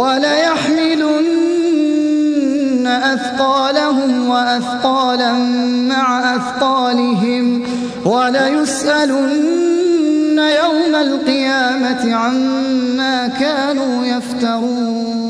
وليحملن أثقالهم وأثقالا مع أثقالهم وليسألن يوم القيامة عما كانوا يفترون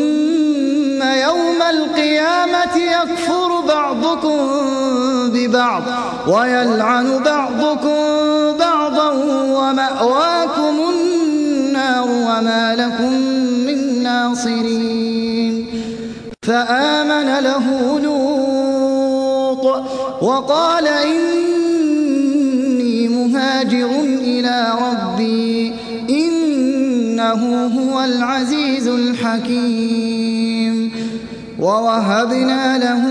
ببعض ويلعن بعضكم بعضا ومأواكم النار وما لكم من ناصرين. فآمن له لوط وقال إني مهاجر إلى ربي إنه هو العزيز الحكيم. ووهبنا له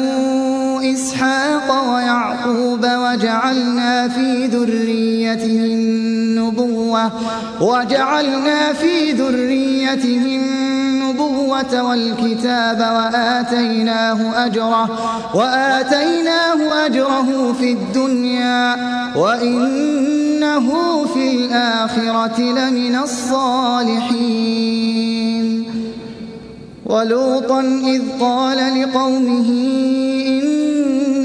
إسحاق ويعقوب وجعلنا في ذريته النبوة وجعلنا في ذريته النبوة والكتاب وآتيناه أجره وآتيناه أجره في الدنيا وإنه في الآخرة لمن الصالحين. ولوطا إذ قال لقومه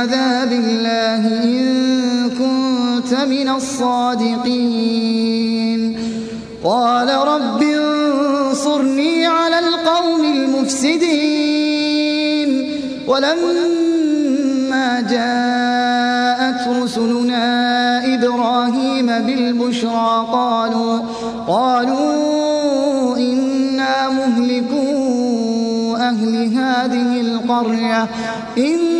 بعذاب الله إن كنت من الصادقين. قال رب انصرني على القوم المفسدين. ولما جاءت رسلنا إبراهيم بالبشرى قالوا قالوا إنا مهلكو أهل هذه القرية. إن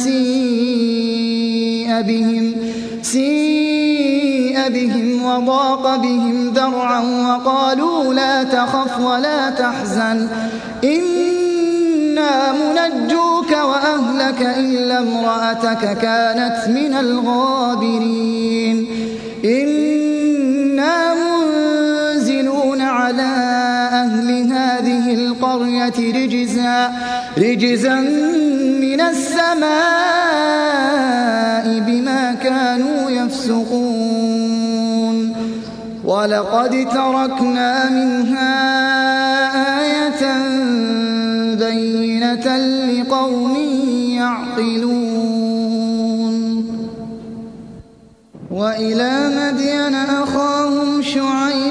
بهم سيء بهم وضاق بهم ذرعا وقالوا لا تخف ولا تحزن. إنا منجوك وأهلك إلا امرأتك كانت من الغابرين. إنا منزلون على أهل هذه القرية رجزا رجزا من السماء. يفسقون ولقد تركنا منها آية بينة لقوم يعقلون. وإلى مدين أخاهم شعيبا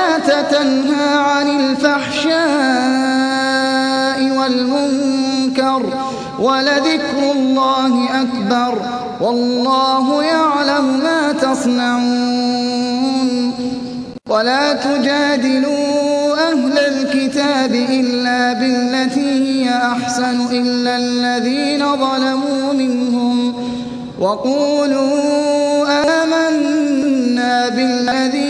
الصلاة تنهى عن الفحشاء والمنكر ولذكر الله أكبر والله يعلم ما تصنعون ولا تجادلوا أهل الكتاب إلا بالتي هي أحسن إلا الذين ظلموا منهم وقولوا آمنا بالذي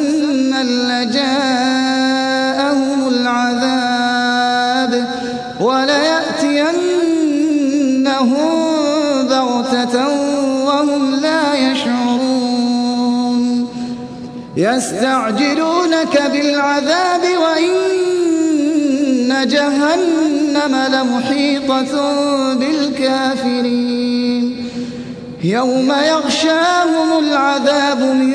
مسمى لجاءهم العذاب وليأتينهم بغتة وهم لا يشعرون. يستعجلونك بالعذاب وإن جهنم لمحيطة بالكافرين. يوم يغشاهم العذاب من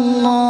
الله